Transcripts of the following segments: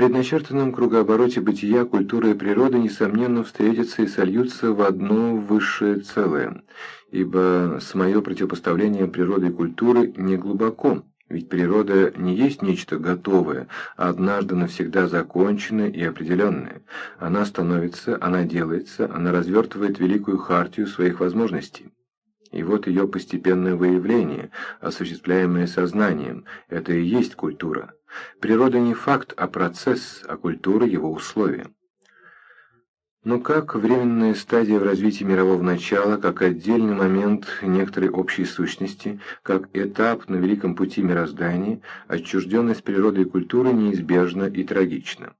предначертанном кругообороте бытия культура и природа, несомненно, встретятся и сольются в одно высшее целое, ибо самое противопоставление природы и культуры не глубоко, ведь природа не есть нечто готовое, а однажды навсегда законченное и определенное. Она становится, она делается, она развертывает великую хартию своих возможностей. И вот ее постепенное выявление, осуществляемое сознанием, это и есть культура. Природа не факт, а процесс, а культура его условия. Но как временная стадия в развитии мирового начала, как отдельный момент некоторой общей сущности, как этап на великом пути мироздания, отчужденность природы и культуры неизбежна и трагична.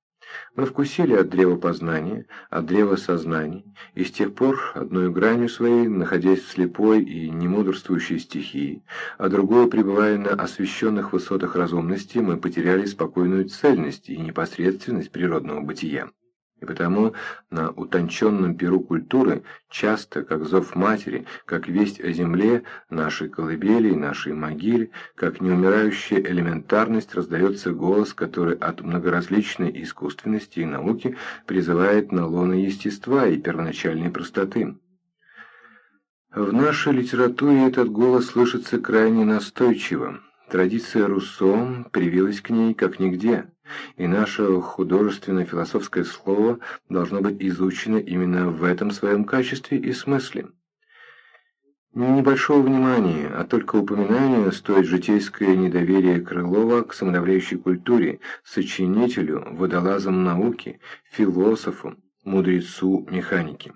Мы вкусили от древа познания, от древа сознаний, и с тех пор одной гранью своей, находясь в слепой и немудрствующей стихии, а другой, пребывая на освещенных высотах разумности, мы потеряли спокойную цельность и непосредственность природного бытия. И потому на утонченном перу культуры часто, как зов матери, как весть о земле, нашей колыбели нашей могиле, как неумирающая элементарность раздается голос, который от многоразличной искусственности и науки призывает на лоно естества и первоначальной простоты. В нашей литературе этот голос слышится крайне настойчиво. Традиция Руссо привилась к ней как нигде и наше художественно-философское слово должно быть изучено именно в этом своем качестве и смысле. Не небольшого внимания, а только упоминания стоит житейское недоверие Крылова к самодавляющей культуре, сочинителю, водолазам науки, философу, мудрецу механики.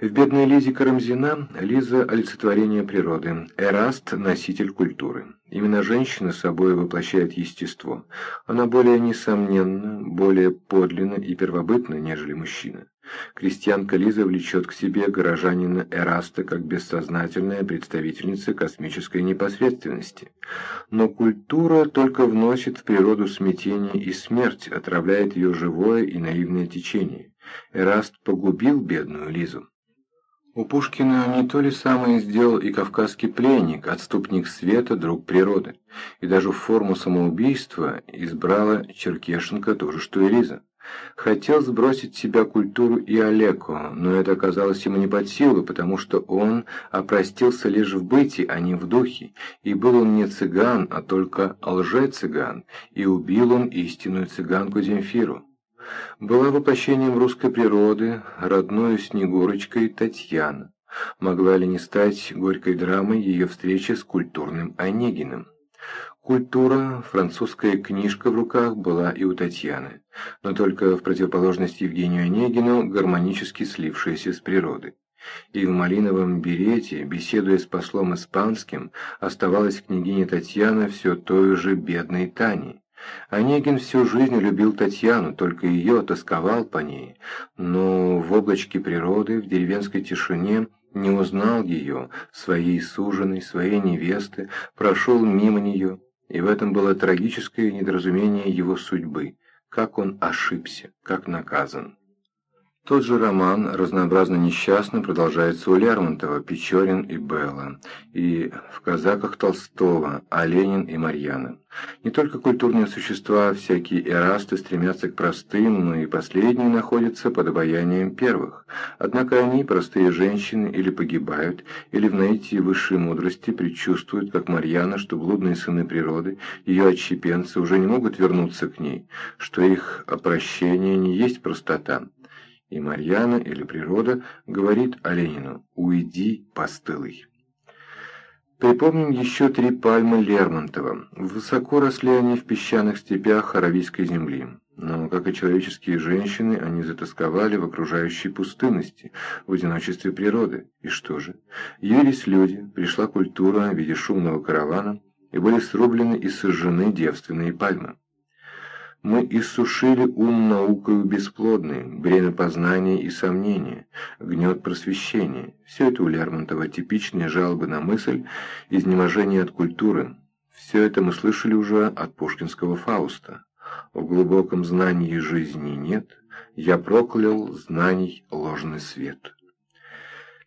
В «Бедной Лизе Карамзина» Лиза – олицетворение природы, Эраст – носитель культуры. Именно женщина собой воплощает естество. Она более несомненно, более подлинна и первобытна, нежели мужчина. Крестьянка Лиза влечет к себе горожанина Эраста как бессознательная представительница космической непосредственности. Но культура только вносит в природу смятение и смерть, отравляет ее живое и наивное течение. Эраст погубил бедную Лизу. У Пушкина не то ли самое сделал и кавказский пленник, отступник света, друг природы, и даже форму самоубийства избрала Черкешенко тоже, что и Лиза. Хотел сбросить с себя культуру и Олеко, но это оказалось ему не под силу, потому что он опростился лишь в быте, а не в духе, и был он не цыган, а только лже-цыган, и убил он истинную цыганку Земфиру была воплощением русской природы, родной Снегурочкой Татьяна. Могла ли не стать горькой драмой ее встречи с культурным Онегиным? Культура, французская книжка в руках была и у Татьяны, но только в противоположность Евгению Онегину, гармонически слившаяся с природой. И в малиновом берете, беседуя с послом испанским, оставалась княгиня Татьяна все той же бедной Таней. Онегин всю жизнь любил Татьяну, только ее тосковал по ней, но в облачке природы, в деревенской тишине не узнал ее, своей суженой, своей невесты, прошел мимо нее, и в этом было трагическое недоразумение его судьбы, как он ошибся, как наказан. Тот же роман, разнообразно несчастно, продолжается у Лермонтова, Печорин и Белла, и в «Казаках» Толстого, а Ленин и Марьяна. Не только культурные существа, всякие эрасты стремятся к простым, но и последние находятся под обаянием первых. Однако они, простые женщины, или погибают, или в наитии высшей мудрости предчувствуют, как Марьяна, что блудные сыны природы, ее отщепенцы, уже не могут вернуться к ней, что их опрощение не есть простота. И Марьяна или природа говорит Оленину «Уйди, постылый». Припомним еще три пальмы Лермонтова. Высоко росли они в песчаных степях Аравийской земли. Но, как и человеческие женщины, они затасковали в окружающей пустынности, в одиночестве природы. И что же? Явились люди, пришла культура в виде шумного каравана, и были срублены и сожжены девственные пальмы. Мы иссушили ум наукою бесплодный, бремя познания и сомнения, гнет просвещения. Все это у Лермонтова типичные жалобы на мысль, изнеможение от культуры. Все это мы слышали уже от пушкинского Фауста. В глубоком знании жизни нет, я проклял знаний ложный свет.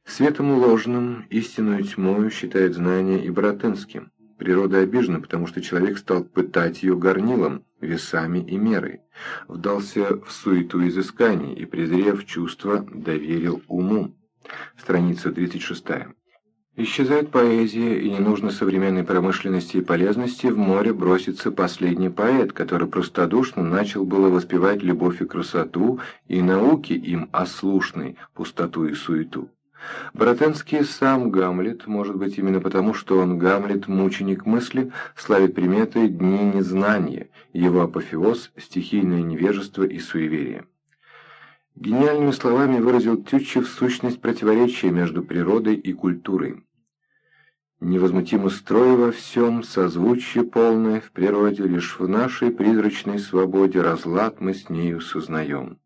Светом ложным, истинную тьмою считает знание и Боротынским. Природа обижена, потому что человек стал пытать ее горнилом, весами и мерой, вдался в суету изысканий и, презрев чувства, доверил уму. Страница 36. Исчезает поэзия, и не современной промышленности и полезности, в море бросится последний поэт, который простодушно начал было воспевать любовь и красоту, и науки им ослушной, пустоту и суету. Боротенский сам Гамлет, может быть именно потому, что он Гамлет, мученик мысли, славит приметы «Дни незнания», его апофеоз – стихийное невежество и суеверие. Гениальными словами выразил Тютчев сущность противоречия между природой и культурой. Невозмутимо строй во всем, созвучие полное в природе, лишь в нашей призрачной свободе разлад мы с нею сознаем.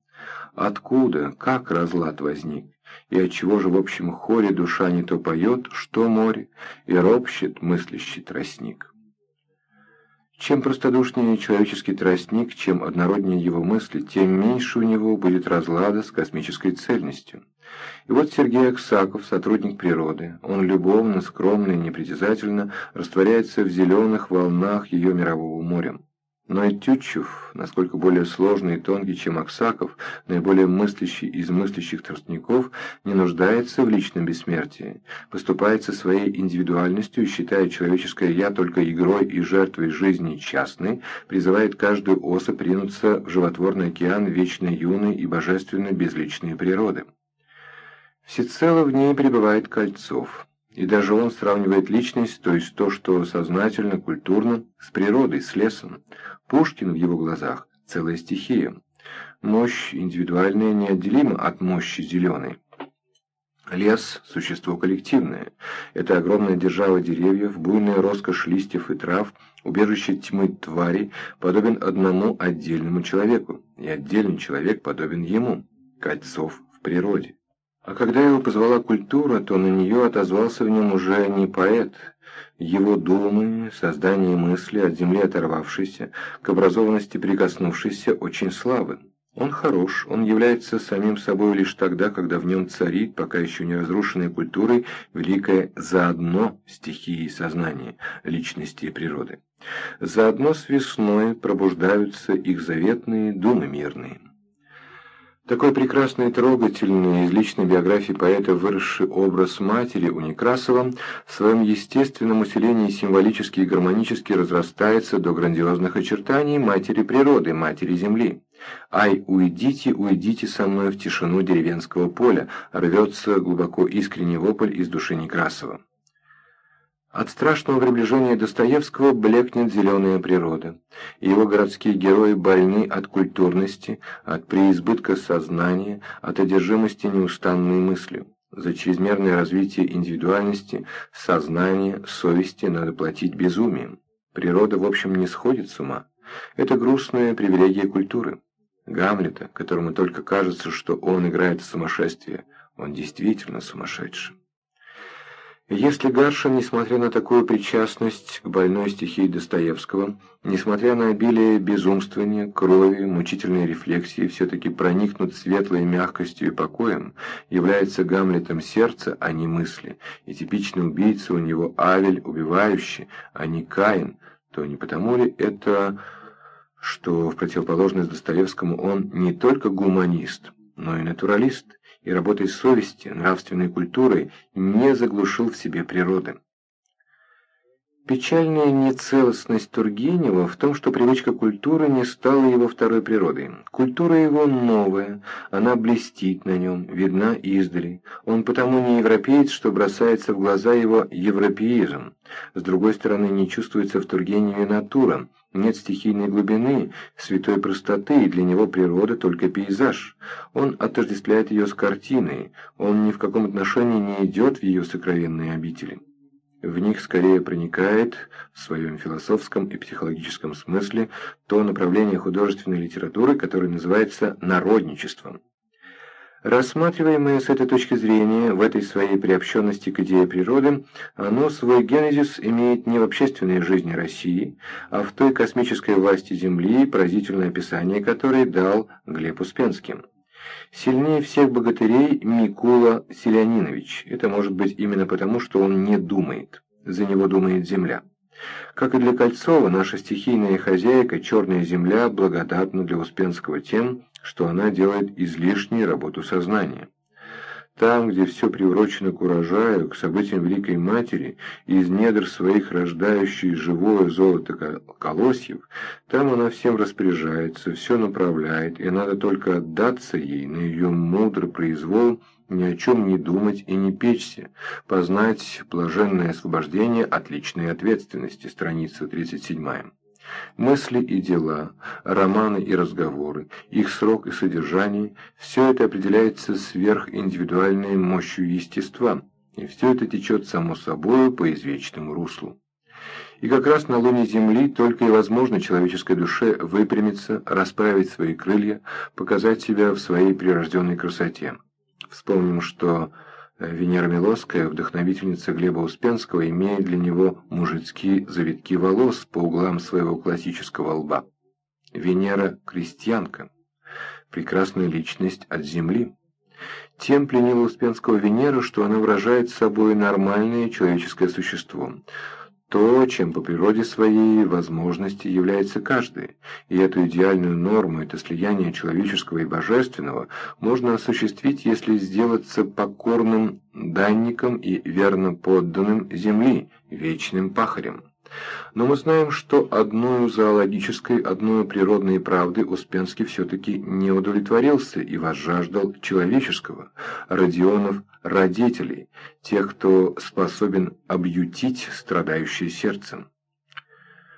Откуда, как разлад возник? И отчего же в общем хоре душа не то поет, что море, и ропщет мыслящий тростник? Чем простодушнее человеческий тростник, чем однороднее его мысли, тем меньше у него будет разлада с космической цельностью. И вот Сергей Аксаков, сотрудник природы, он любовно, скромно и непритязательно растворяется в зеленых волнах ее мирового моря. Но и Тютчев, насколько более сложный и тонкий, чем Аксаков, наиболее мыслящий из мыслящих тростников, не нуждается в личном бессмертии, поступает со своей индивидуальностью, считая человеческое «я» только игрой и жертвой жизни частной, призывает каждую особь ринуться в животворный океан вечной юной и божественной безличной природы. Всецело в ней пребывает Кольцов. И даже он сравнивает личность, то есть то, что сознательно, культурно, с природой, с лесом. Пушкин в его глазах – целая стихия. Мощь индивидуальная неотделима от мощи зеленой. Лес – существо коллективное. Это огромная держава деревьев, буйная роскошь листьев и трав, убежище тьмы твари, подобен одному отдельному человеку, и отдельный человек подобен ему. Кольцов в природе. А когда его позвала культура, то на нее отозвался в нем уже не поэт. Его думы, создание мысли, от земли оторвавшейся, к образованности прикоснувшейся, очень слабы. Он хорош, он является самим собой лишь тогда, когда в нем царит, пока еще не разрушенной культурой, великое заодно стихии сознания, личности и природы. Заодно с весной пробуждаются их заветные думы мирные. Такой прекрасный и трогательный из личной биографии поэта выросший образ матери у Некрасова в своем естественном усилении символически и гармонически разрастается до грандиозных очертаний матери природы, матери земли. «Ай, уйдите, уйдите со мной в тишину деревенского поля», рвется глубоко искренний вопль из души Некрасова. От страшного приближения Достоевского блекнет зеленая природа. Его городские герои больны от культурности, от преизбытка сознания, от одержимости неустанной мыслью. За чрезмерное развитие индивидуальности, сознания, совести надо платить безумием. Природа, в общем, не сходит с ума. Это грустная привилегия культуры. Гамлета, которому только кажется, что он играет в сумасшествие, он действительно сумасшедший. Если Гаршин, несмотря на такую причастность к больной стихии Достоевского, несмотря на обилие безумствования, крови, мучительной рефлексии, все-таки проникнут светлой мягкостью и покоем, является Гамлетом сердца, а не мысли, и типичный убийца у него Авель, убивающий, а не Каин, то не потому ли это, что в противоположность Достоевскому он не только гуманист, но и натуралист, и работой совести, нравственной культурой не заглушил в себе природы. Печальная нецелостность Тургенева в том, что привычка культуры не стала его второй природой. Культура его новая, она блестит на нем, видна издали. Он потому не европеец, что бросается в глаза его европеизм. С другой стороны, не чувствуется в Тургеневе натура, нет стихийной глубины, святой простоты, и для него природа только пейзаж. Он отождествляет ее с картиной, он ни в каком отношении не идет в ее сокровенные обители. В них скорее проникает, в своем философском и психологическом смысле, то направление художественной литературы, которое называется народничеством. Рассматриваемое с этой точки зрения, в этой своей приобщенности к идее природы, оно свой генезис имеет не в общественной жизни России, а в той космической власти Земли, поразительное описание которой дал Глеб Успенский. Сильнее всех богатырей Микула Селянинович. Это может быть именно потому, что он не думает. За него думает земля. Как и для Кольцова, наша стихийная хозяйка, черная земля, благодатна для Успенского тем, что она делает излишнюю работу сознания. Там, где все приурочено к урожаю, к событиям Великой Матери, из недр своих рождающей живое золото колосьев, там она всем распоряжается, все направляет, и надо только отдаться ей на ее мудрый произвол, ни о чем не думать и не печься, познать блаженное освобождение от личной ответственности, страница 37. Мысли и дела, романы и разговоры, их срок и содержание – все это определяется сверхиндивидуальной мощью естества, и все это течет само собой по извечному руслу. И как раз на луне Земли только и возможно человеческой душе выпрямиться, расправить свои крылья, показать себя в своей прирожденной красоте. Вспомним, что Венера Милосская, вдохновительница Глеба Успенского, имеет для него мужицкие завитки волос по углам своего классического лба. Венера – крестьянка, прекрасная личность от земли. Тем пленила Успенского Венера, что она выражает собой нормальное человеческое существо – то, чем по природе своей возможности является каждый, и эту идеальную норму, это слияние человеческого и божественного, можно осуществить, если сделаться покорным данником и верно подданным земли, вечным пахарем. Но мы знаем, что одной зоологической, одной природной правды Успенский все-таки не удовлетворился и возжаждал человеческого, Родионов – родителей, тех, кто способен объютить страдающее сердцем.